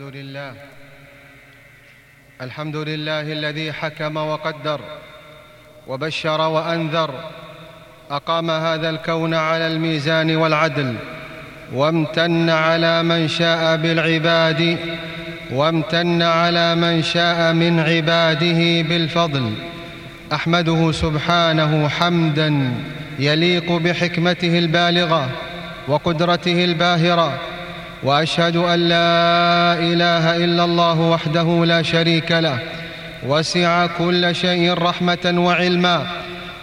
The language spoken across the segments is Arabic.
الحمد لله. الحمد لله الذي حكم وقدر وبشر وأنذر أقام هذا الكون على الميزان والعدل وامتن على من شاء بالعباد وامتن على من شاء من عباده بالفضل. أحمده سبحانه حمدا يليق بحكمته البالغة وقدرته الباهرة وأشهد أن لا إله إلا الله وحده لا شريك له. وسع كل شيء رحمة وعلما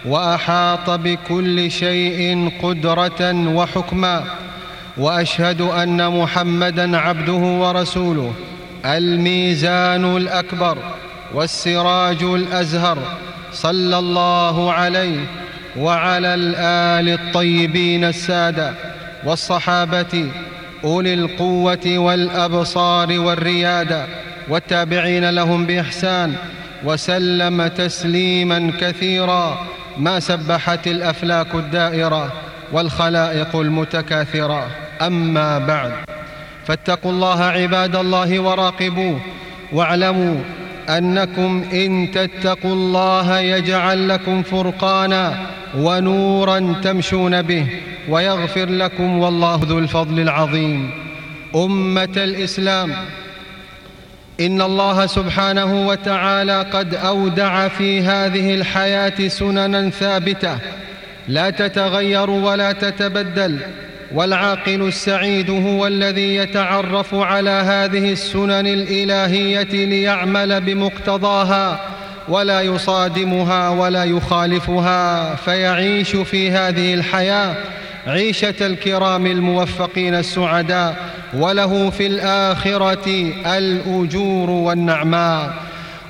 وأحاط بكل شيء قدرة وحكما. وأشهد أن محمدا عبده ورسوله الميزان الأكبر والسراج الأزهر. صلى الله عليه وعلى الآل الطيبين السادة والصحابة أولي القوة والأبصار والريادة والتابعين لهم بإحسان وسلم تسليما كثيرا. ما سبحت الأفلاك الدائرة والخلائق المتكاثرة. أما بعد فاتقوا الله عباد الله وراقبوه واعلموا أنكم إن تتقوا الله يجعل لكم فرقانا. ونورا تمشون به ويغفر لكم والله ذو الفضل العظيم. أمة الإسلام إن الله سبحانه وتعالى قد أودع في هذه الحياة سننا ثابتة. لا تتغير ولا تتبدل والعاقل السعيد هو الذي يتعرف على هذه السنن الإلهية ليعمل بمقتضاها. ولا يصادمها ولا يخالفها فيعيش في هذه الحياة عيشة الكرام الموفقين السعداء وله في الآخرة الأجور والنعماء.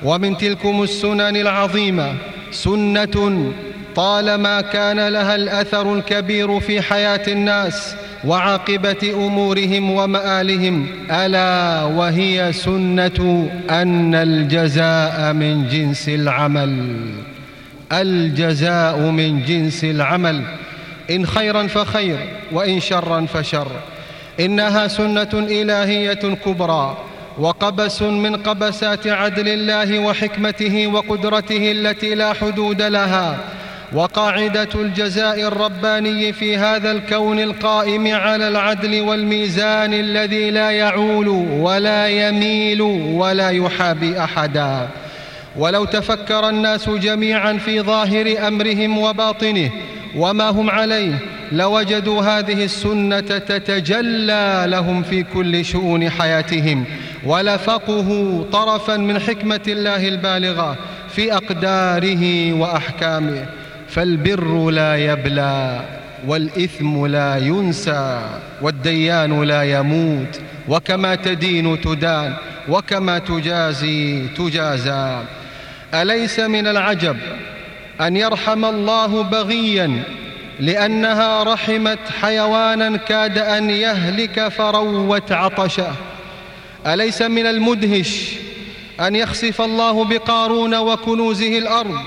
ومن تلكم السنن العظيمة سنة طالما كان لها الأثر الكبير في حياة الناس وعاقبة أمورهم ومآلهم ألا وهي سنة أن الجزاء من جنس العمل. الجزاء من جنس العمل. إن خيرا فخير وإن شرا فشر. إنها سنة إلهية كبرى وقبس من قبسات عدل الله وحكمته وقدرته التي لا حدود لها. وقاعدة الجزاء الرباني في هذا الكون القائم على العدل والميزان الذي لا يعول ولا يميل ولا يحابي أحدا. ولو تفكر الناس جميعا في ظاهر أمرهم وباطنه وما هم عليه لوجدوا هذه السنة تتجلى لهم في كل شؤون حياتهم. ولفقه طرفا من حكمة الله البالغة في أقداره وأحكامه. فالبر لا يبلى والإثم لا ينسى والديان لا يموت وكما تدين تدان وكما تجازي تجازى. أليس من العجب أن يرحم الله بغيا لأنها رحمت حيوانا كاد أن يهلك فروت عطشه؟ أليس من المدهش أن يخسف الله بقارون وكنوزه الأرض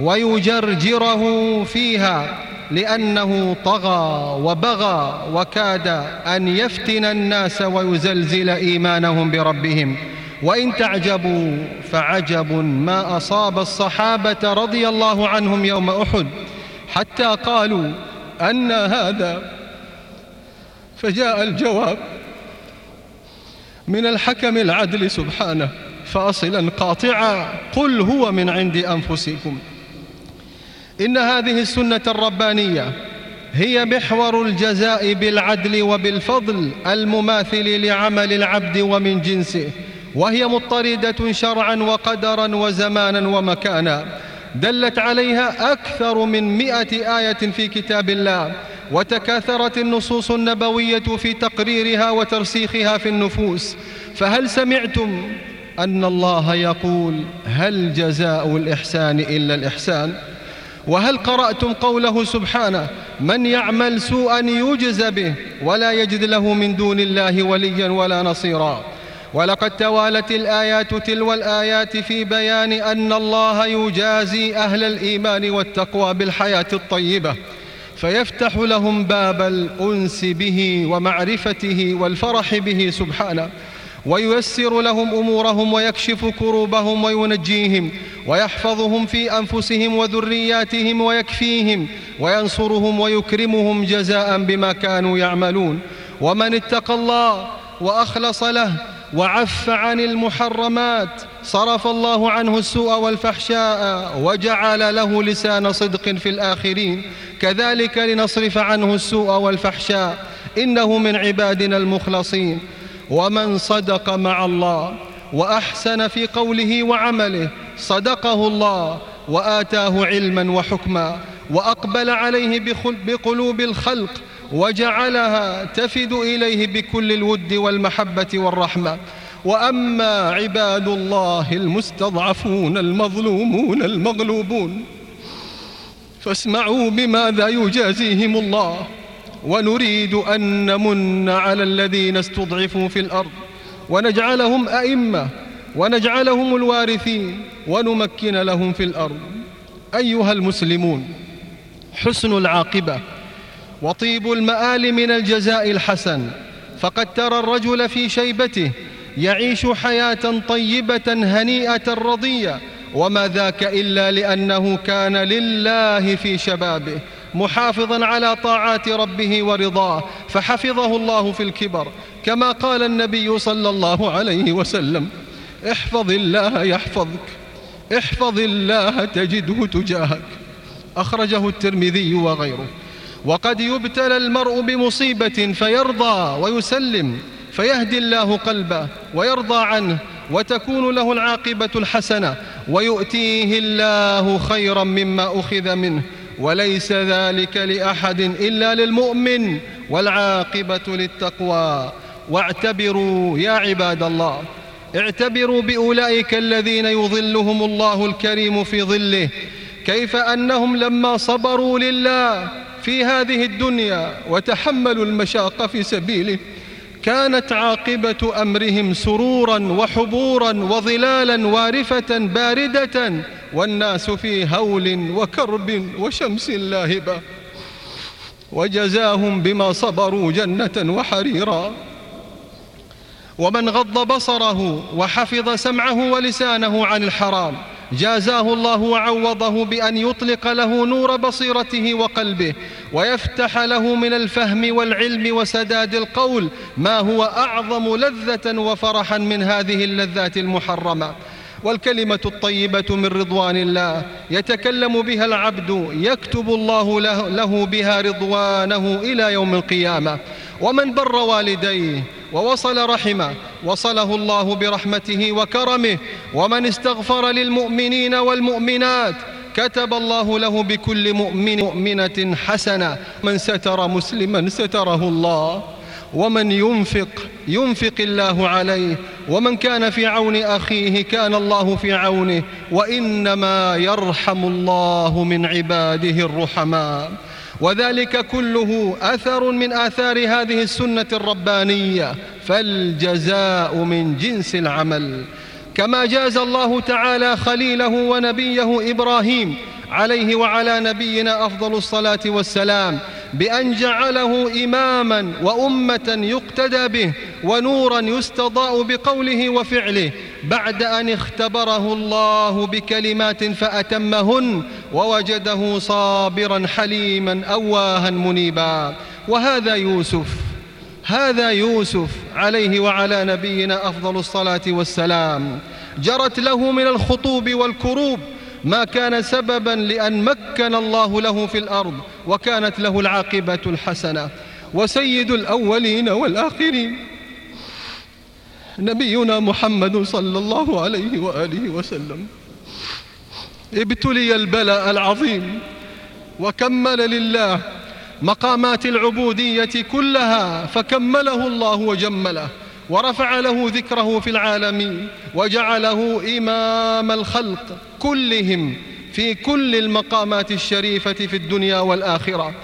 ويجرجره فيها لأنه طغى وبغى وكاد أن يفتن الناس ويزلزل إيمانهم بربهم. وإن تعجبوا فعجب ما أصاب الصحابة رضي الله عنهم يوم أحد. حتى قالوا أن هذا فجاء الجواب من الحكم العدل سبحانه فأصلا قاطعا قل هو من عند أنفسكم. إن هذه السنة الربانية هي محور الجزاء بالعدل وبالفضل المماثل لعمل العبد ومن جنسه وهي مضطردة شرعا وقدرا وزمانا ومكانا. دلت عليها أكثر من مئة آية في كتاب الله وتكاثرت النصوص النبوية في تقريرها وترسيخها في النفوس. فهل سمعتم أن الله يقول هل جزاء الإحسان إلا الإحسان وهل قرأتم قوله سبحانه من يعمل سوءا يجز به ولا يجد له من دون الله وليا ولا نصيرا. ولقد توالت الآيات تلو الآيات في بيان أن الله يجازي أهل الإيمان والتقوى بالحياة الطيبة فيفتح لهم باب الأنس به ومعرفته والفرح به سبحانه. وييسر لهم أمورهم ويكشف كروبهم وينجيهم ويحفظهم في أنفسهم وذرياتهم ويكفيهم وينصرهم ويكرمهم جزاء بما كانوا يعملون. ومن اتقى الله وأخلص له وعف عن المحرمات صرف الله عنه السوء والفحشاء وجعل له لسان صدق في الآخرين. كذلك لنصرف عنه السوء والفحشاء. إنه من عبادنا المخلصين. ومن صدق مع الله وأحسن في قوله وعمله صدقه الله وآتاه علما وحكما وأقبل عليه بقلوب الخلق وجعلها تفد إليه بكل الود والمحبة والرحمة. وأما عباد الله المستضعفون المظلومون المغلوبون فاسمعوا بماذا يجازيهم الله. ونريد أن نمن على الذين استضعفوا في الأرض ونجعلهم أئمة ونجعلهم الوارثين ونمكن لهم في الأرض. أيها المسلمون حسن العاقبة وطيب المآل من الجزاء الحسن فقد ترى الرجل في شيبته يعيش حياة طيبة هنيئة رضية وما ذاك إلا لأنه كان لله في شبابه. محافظا على طاعات ربه ورضاه فحفظه الله في الكبر كما قال النبي صلى الله عليه وسلم احفظ الله يحفظك احفظ الله تجده تجاهك. أخرجه الترمذي وغيره. وقد يبتلى المرء بمصيبة فيرضى ويسلم فيهدي الله قلبه ويرضى عنه وتكون له العاقبة الحسنة ويؤتيه الله خيرا مما أخذ منه. وليس ذلك لأحد إلا للمؤمن والعاقبة للتقوى. واعتبروا يا عباد الله اعتبروا بأولئك الذين يظلهم الله الكريم في ظله. كيف أنهم لما صبروا لله في هذه الدنيا وتحملوا المشاق في سبيله كانت عاقبة أمرهم سرورا وحبورا وظلالا وارفة باردة والناس في هول وكرب وشمس لاهبة. وجزاهم بما صبروا جنة وحريرا. ومن غض بصره وحفظ سمعه ولسانه عن الحرام جازاه الله وعوضه بأن يطلق له نور بصيرته وقلبه ويفتح له من الفهم والعلم وسداد القول ما هو أعظم لذة وفرحا من هذه اللذات المحرمة. والكلمة الطيبة من رضوان الله. يتكلم بها العبد يكتب الله له, بها رضوانه إلى يوم القيامة. ومن بر والديه ووصل رحمه وصله الله برحمته وكرمه. ومن استغفر للمؤمنين والمؤمنات كتب الله له بكل مؤمن مؤمنة حسنة. من ستر مسلما ستره الله. ومن ينفق ينفق الله عليه. ومن كان في عون أخيه كان الله في عونه. وإنما يرحم الله من عباده الرحماء. وذلك كله أثر من آثار هذه السنة الربانية. فالجزاء من جنس العمل. كما جاز الله تعالى خليله ونبيه إبراهيم عليه وعلى نبينا أفضل الصلاة والسلام بأن جعله إماما وأمة يقتدى به ونورا يستضاء بقوله وفعله بعد أن اختبره الله بكلمات فأتمهن ووجده صابرا حليما أواها منيبا. وهذا يوسف هذا يوسف عليه وعلى نبينا أفضل الصلاة والسلام جرت له من الخطوب والكروب ما كان سببا لأن مكن الله له في الأرض وكانت له العاقبة الحسنة. وسيد الأولين والآخرين. نبينا محمد صلى الله عليه وآله وسلم. ابتلي البلاء العظيم. وكمل لله مقامات العبودية كلها فكمله الله وجمله. ورفع له ذكره في العالمين وجعله إمام الخلق كلهم في كل المقامات الشريفة في الدنيا والآخرة.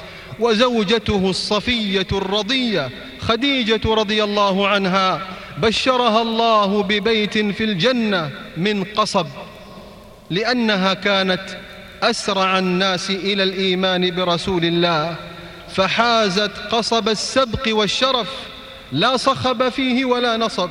وزوجته الصفية الرضية خديجة رضي الله عنها بشرها الله ببيت في الجنة من قصب لأنها كانت أسرع الناس إلى الإيمان برسول الله فحازت قصب السبق والشرف لا صخب فيه ولا نصب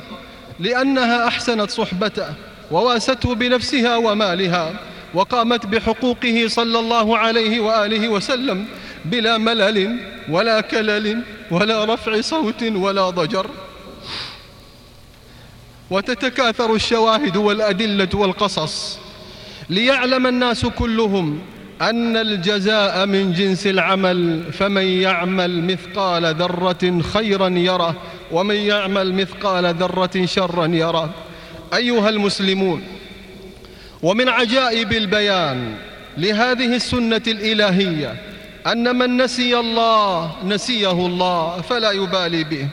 لأنها أحسنت صحبته وواسته بنفسها ومالها وقامت بحقوقه صلى الله عليه وآله وسلم بلا ملل ولا كلل ولا رفع صوت ولا ضجر. وتتكاثر الشواهد والأدلة والقصص ليعلم الناس كلهم أن الجزاء من جنس العمل فمن يعمل مثقال ذرة خيرا يره ومن يعمل مثقال ذرة شرا يره أيها المسلمون ومن عجائب البيان لهذه السنة الإلهية أن من نسي الله نسيه الله فلا يبالي به.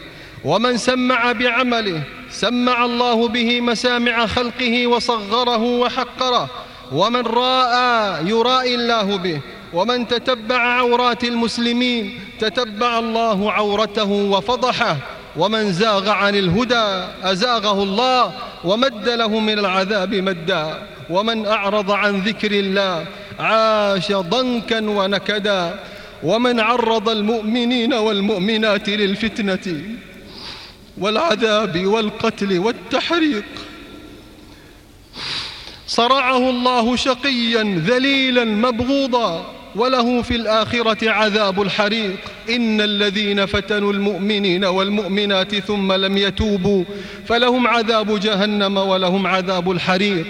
ومن سمع بعمله سمع الله به مسامع خلقه وصغره وحقره. ومن راى يرائي الله به. ومن تتبع عورات المسلمين تتبع الله عورته وفضحه. ومن زاغ عن الهدى أزاغه الله ومد له من العذاب مدا ومن أعرض عن ذكر الله عاش ضنكا ونكدا ومن عرض المؤمنين والمؤمنات للفتنة والعذاب والقتل والتحريق صرعه الله شقيا ذليلا مبغوضا وله في الآخرة عذاب الحريق. إن الذين فتنوا المؤمنين والمؤمنات ثم لم يتوبوا فلهم عذاب جهنم ولهم عذاب الحريق.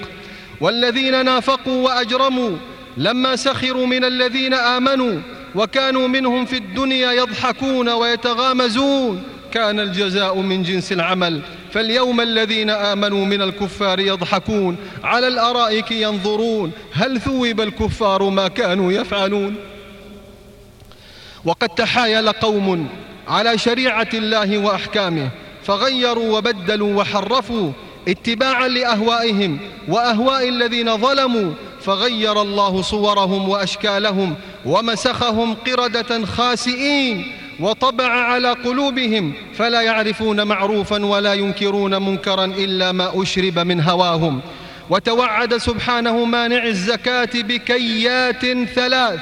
والذين نافقوا وأجرموا لما سخروا من الذين آمنوا وكانوا منهم في الدنيا يضحكون ويتغامزون. كان الجزاء من جنس العمل. فاليوم الذين آمنوا من الكفار يضحكون على الأرائك ينظرون هل ثوب الكفار ما كانوا يفعلون؟ وقد تحايل قوم على شريعة الله وأحكامه فغيروا وبدلوا وحرفوا اتباعا لأهوائهم وأهواء الذين ظلموا فغير الله صورهم وأشكالهم ومسخهم قردة خاسئين. وطبع على قلوبهم فلا يعرفون معروفا ولا ينكرون منكرا إلا ما أشرب من هواهم. وتوعد سبحانه مانع الزكاة بكيات ثلاث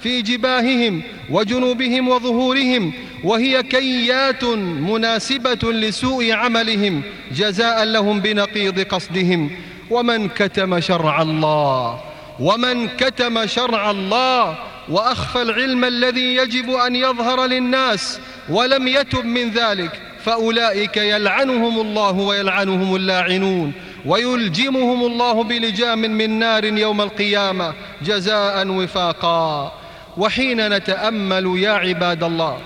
في جباههم وجنوبهم وظهورهم وهي كيات مناسبة لسوء عملهم جزاء لهم بنقيض قصدهم. ومن كتم شرع الله ومن كتم شرع الله وأخفى العلم الذي يجب أن يظهر للناس ولم يتب من ذلك فأولئك يلعنهم الله ويلعنهم اللاعنون ويلجمهم الله بلجام من نار يوم القيامة جزاء وفاقا. وحين نتأمل يا عباد الله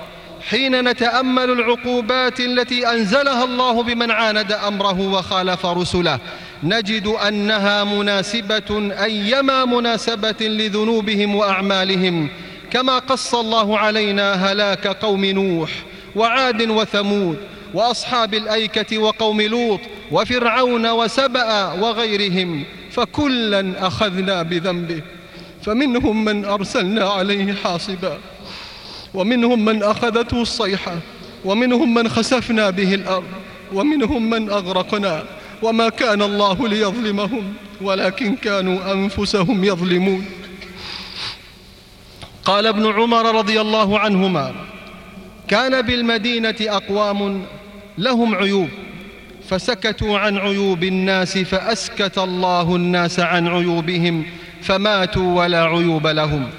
حين نتأمل العقوبات التي أنزلها الله بمن عاند أمره وخالف رسله نجد أنها مناسبة أيما مناسبة لذنوبهم وأعمالهم كما قص الله علينا هلاك قوم نوح وعاد وثمود وأصحاب الأيكة وقوم لوط وفرعون وسبأ وغيرهم فكلا أخذنا بذنبه فمنهم من أرسلنا عليه حاصبا ومنهم من أخذته الصيحة ومنهم من خسفنا به الأرض ومنهم من أغرقنا. وما كان الله ليظلمهم ولكن كانوا أنفسهم يظلمون. قال ابن عمر رضي الله عنهما كان بالمدينة أقوام لهم عيوب فسكتوا عن عيوب الناس فأسكت الله الناس عن عيوبهم فماتوا ولا عيوب لهم.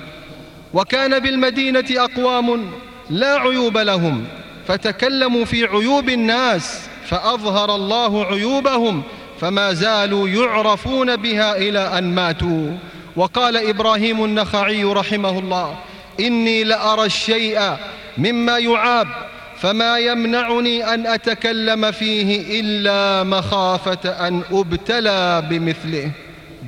وكان بالمدينة أقوام لا عيوب لهم فتكلموا في عيوب الناس فأظهر الله عيوبهم فما زالوا يعرفون بها إلى أن ماتوا. وقال إبراهيم النخعي رحمه الله إني لأرى الشيء مما يعاب فما يمنعني أن أتكلم فيه إلا مخافة أن أبتلى بمثله.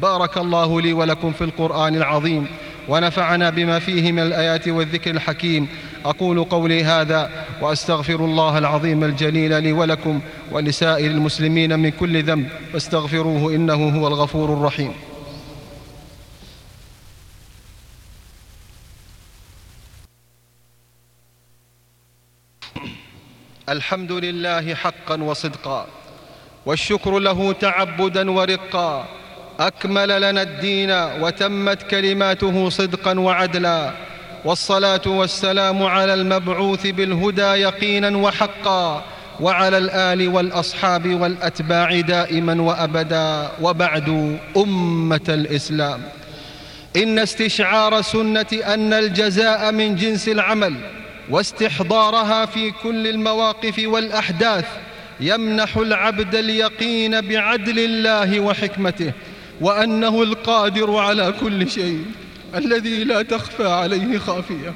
بارك الله لي ولكم في القرآن العظيم ونفعنا بما فيه من الآيات والذكر الحكيم. أقول قولي هذا وأستغفر الله العظيم الجليل لي ولكم ولسائر المسلمين من كل ذنب فاستغفروه إنه هو الغفور الرحيم. الحمد لله حقا وصدقا والشكر له تعبدا ورقا أكمل لنا الدين وتمت كلماته صدقا وعدلا. والصلاة والسلام على المبعوث بالهدى يقينا وحقا وعلى الآل والأصحاب والأتباع دائما وأبدا وبعد أمة الإسلام. إن استشعار سنة أن الجزاء من جنس العمل واستحضارها في كل المواقف والأحداث يمنح العبد اليقين بعدل الله وحكمته وأنه القادر على كل شيء. الذي لا تخفى عليه خافية.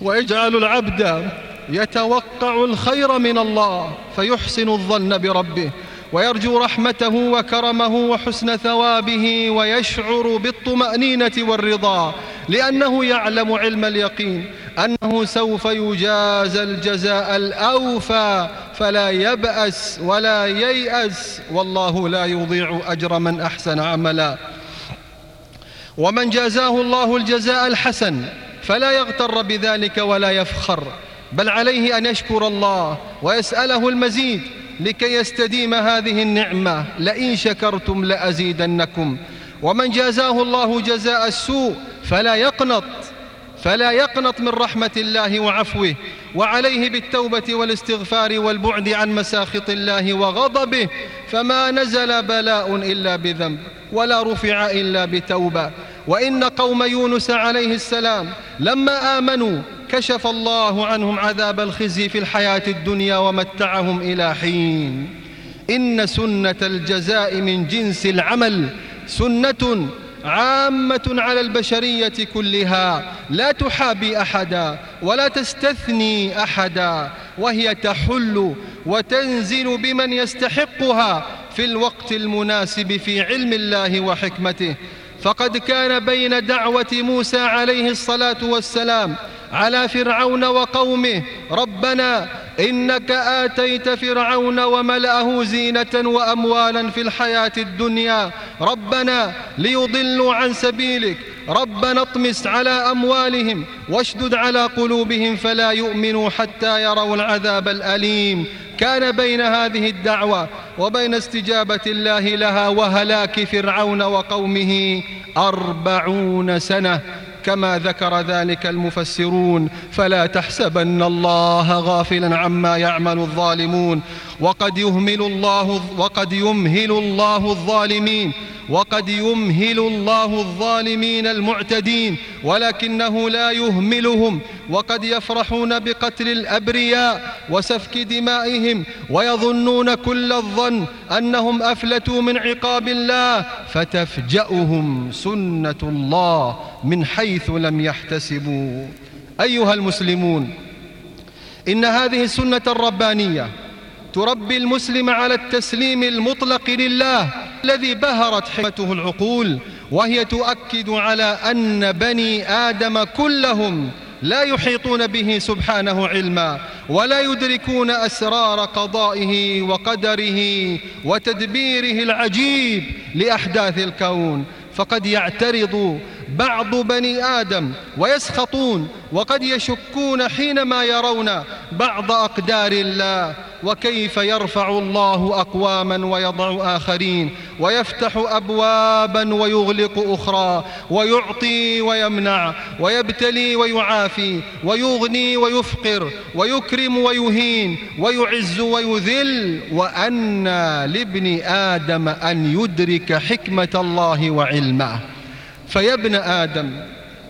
ويجعل العبد يتوقع الخير من الله فيحسن الظن بربه ويرجو رحمته وكرمه وحسن ثوابه ويشعر بالطمأنينة والرضا لأنه يعلم علم اليقين أنه سوف يجازى الجزاء الأوفى فلا يبأس ولا ييأس والله لا يضيع أجر من أحسن عملا. ومن جازاه الله الجزاء الحسن فلا يغتر بذلك ولا يفخر بل عليه أن يشكر الله ويسأله المزيد لكي يستديم هذه النعمة لئن شكرتم لأزيدنكم. ومن جازاه الله جزاء السوء فلا يقنط فلا يقنط من رحمة الله وعفوه وعليه بالتوبة والاستغفار والبعد عن مساخط الله وغضبه فما نزل بلاء إلا بذنب ولا رفع إلا بتوبة. وإن قوم يونس عليه السلام لما آمنوا كشف الله عنهم عذاب الخزي في الحياة الدنيا ومتعهم إلى حين. إن سنة الجزاء من جنس العمل سنة عامة على البشرية كلها. لا تحابي أحدا ولا تستثني أحدا. وهي تحل وتنزل بمن يستحقها في الوقت المناسب في علم الله وحكمته. فقد كان بين دعوة موسى عليه الصلاة والسلام على فرعون وقومه ربنا إنك آتيت فرعون وملأه زينة وأموالا في الحياة الدنيا ربنا ليضلوا عن سبيلك ربنا اطمس على أموالهم واشدد على قلوبهم فلا يؤمنوا حتى يروا العذاب الأليم. كان بين هذه الدعوة وبين استجابة الله لها وهلاك فرعون وقومه أربعون سنة. كما ذكر ذلك المفسرون فلا تحسبن الله غافلا عما يعمل الظالمون. وقد يهمل الله وقد يمهل الله الظالمين. وقد يمهل الله الظالمين المعتدين. ولكنه لا يهملهم. وقد يفرحون بقتل الأبرياء وسفك دمائهم. ويظنون كل الظن أنهم أفلتوا من عقاب الله. فتفجأهم سنة الله. من حيث لم يحتسبوا. أيها المسلمون إن هذه السنة الربانية تربي المسلم على التسليم المطلق لله الذي بهرت حكمته العقول وهي تؤكد على أن بني آدم كلهم لا يحيطون به سبحانه علما ولا يدركون أسرار قضائه وقدره وتدبيره العجيب لأحداث الكون. فقد يعترض بعض بني آدم ويسخطون وقد يشكون حينما يرون بعض أقدار الله. وكيف يرفع الله أقواما ويضع آخرين ويفتح أبوابا ويغلق أخرى ويعطي ويمنع ويبتلي ويعافي ويغني ويفقر ويكرم ويهين ويعز ويذل وأن لابن آدم أن يدرك حكمة الله وعلمه. فيا ابن آدم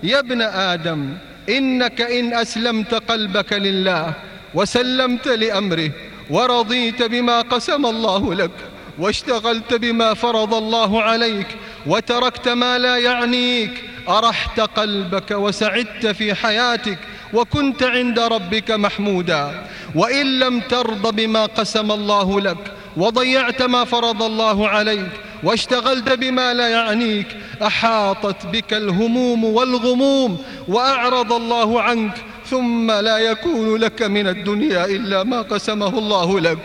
يا ابن آدم إنك إن أسلمت قلبك لله وسلمت لأمره ورضيت بما قسم الله لك واشتغلت بما فرض الله عليك وتركت ما لا يعنيك. أرحت قلبك وسعدت في حياتك وكنت عند ربك محمودا. وإن لم ترض بما قسم الله لك وضيعت ما فرض الله عليك واشتغلت بما لا يعنيك أحاطت بك الهموم والغموم وأعرض الله عنك ثم لا يكون لك من الدنيا إلا ما قسمه الله لك.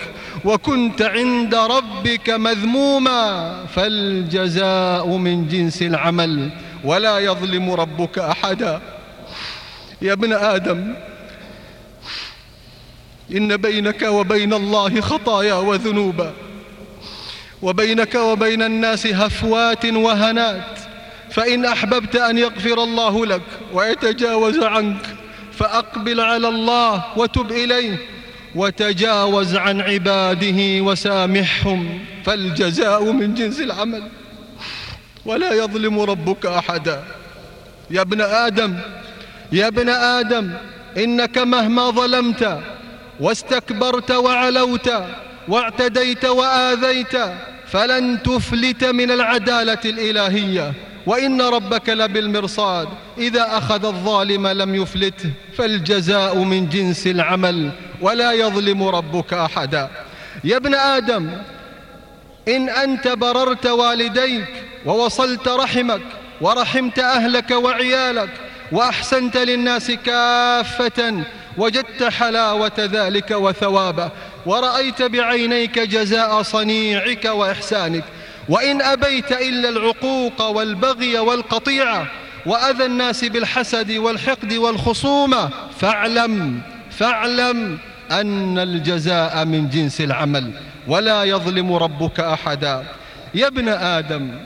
وكنت عند ربك مذموما فالجزاء من جنس العمل ولا يظلم ربك أحدا. يا ابن آدم إن بينك وبين الله خطايا وذنوبا. وبينك وبين الناس هفوات وهنات. فإن أحببت أن يغفر الله لك ويتجاوز عنك فأقبل على الله وتب إليه وتجاوز عن عباده وسامحهم فالجزاء من جنس العمل. ولا يظلم ربك أحدا. يا ابن آدم يا ابن آدم إنك مهما ظلمت واستكبرت وعلوت واعتديت وآذيت فلن تفلت من العدالة الإلهية. وإن ربك لبالمرصاد. إذا أخذ الظالم لم يفلته فالجزاء من جنس العمل ولا يظلم ربك أحدا. يا ابن آدم إن أنت بررت والديك ووصلت رحمك ورحمت أهلك وعيالك وأحسنت للناس كافة وجدت حلاوة ذلك وثوابه ورأيت بعينيك جزاء صنيعك وإحسانك وإن أبيت إلا العقوق والبغي والقطيعة وأذى الناس بالحسد والحقد والخصومة فاعلم فاعلم أن الجزاء من جنس العمل ولا يظلم ربك أحدا. يا ابن آدم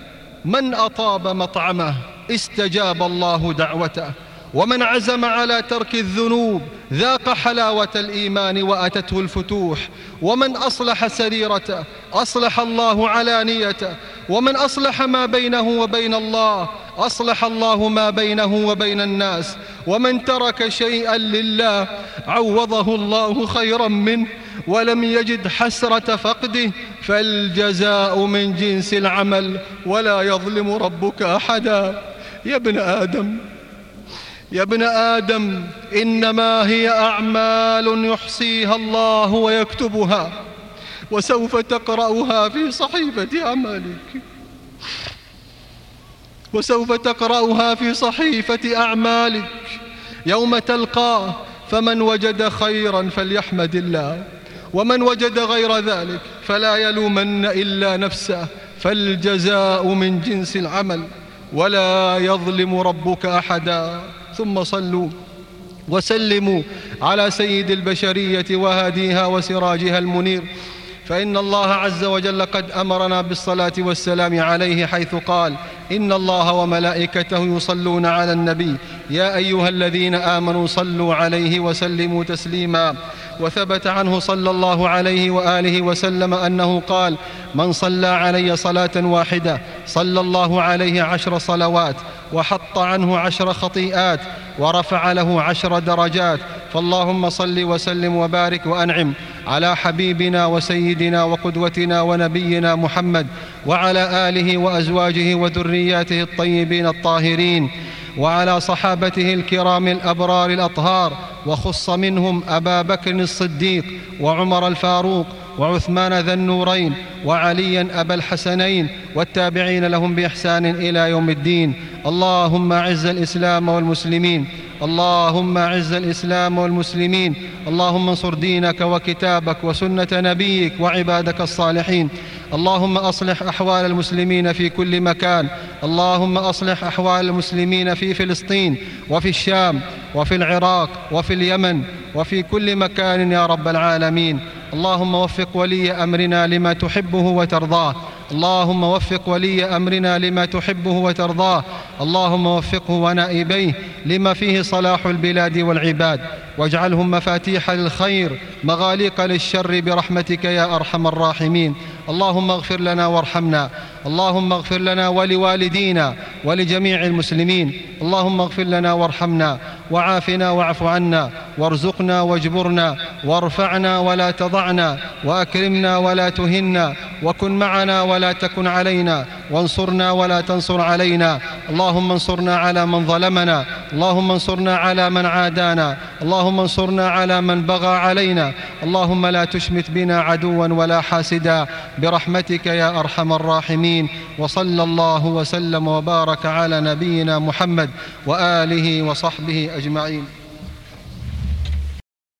من أطاب مطعمه استجاب الله دعوته. ومن عزم على ترك الذنوب ذاق حلاوة الإيمان وأتته الفتوح. ومن أصلح سريرته أصلح الله علانيته. ومن أصلح ما بينه وبين الله أصلح الله ما بينه وبين الناس. ومن ترك شيئا لله عوضه الله خيرا منه. ولم يجد حسرة فقده. فالجزاء من جنس العمل ولا يظلم ربك أحدا. يا ابن آدم. يا ابن آدم إنما هي أعمال يحصيها الله ويكتبها وسوف تقرأها في صحيفة أعمالك. وسوف تقرأها في صحيفة أعمالك. يوم تلقاه فمن وجد خيرا فليحمد الله ومن وجد غير ذلك فلا يلومن إلا نفسه فالجزاء من جنس العمل ولا يظلم ربك أحدا. ثم صلوا وسلموا على سيد البشرية وهاديها وسراجها المنير. فإن الله عز وجل قد أمرنا بالصلاة والسلام عليه حيث قال إن الله وملائكته يصلون على النبي. يا أيها الذين آمنوا صلوا عليه وسلموا تسليما. وثبت عنه صلى الله عليه وآله وسلم أنه قال من صلى علي صلاة واحدة صلى الله عليه عشر صلوات. وحط عنه عشر خطيئات ورفع له عشر درجات. فاللهم صل وسلم وبارك وأنعم على حبيبنا وسيدنا وقدوتنا ونبينا محمد وعلى آله وأزواجه وذرياته الطيبين الطاهرين وعلى صحابته الكرام الأبرار الأطهار. وخص منهم أبا بكر الصديق وعمر الفاروق وعثمان ذا النورين وعليا أبا الحسنين والتابعين لهم بإحسان إلى يوم الدين. اللهم أعز الإسلام والمسلمين. اللهم أعز الإسلام والمسلمين. اللهم انصر دينك وكتابك وسنة نبيك وعبادك الصالحين. اللهم أصلح أحوال المسلمين في كل مكان. اللهم أصلح أحوال المسلمين في فلسطين وفي الشام وفي العراق وفي اليمن وفي كل مكان يا رب العالمين. اللهم وفق ولي أمرنا لما تحبه وترضاه. اللهم وفق ولي أمرنا لما تحبه وترضاه. اللهم وفقه ونائبيه لما فيه صلاح البلاد والعباد. واجعلهم مفاتيح للخير مغاليق للشر برحمتك يا أرحم الراحمين. اللهم اغفر لنا وارحمنا. اللهم اغفر لنا ولوالدينا ولجميع المسلمين. اللهم اغفر لنا وارحمنا. وعافنا واعف عنا. وارزقنا واجبرنا. وارفعنا ولا تضعنا. وأكرمنا ولا تهنا. وكن معنا ولا تكن علينا. وانصرنا ولا تنصر علينا. اللهم انصرنا على من ظلمنا اللهم انصرنا على من عادانا اللهم انصرنا على من بغى علينا اللهم لا تشمت بنا عدوا ولا حاسدا برحمتك يا أرحم الراحمين وصلى الله وسلم وبارك على نبينا محمد وآله وصحبه أجمعين.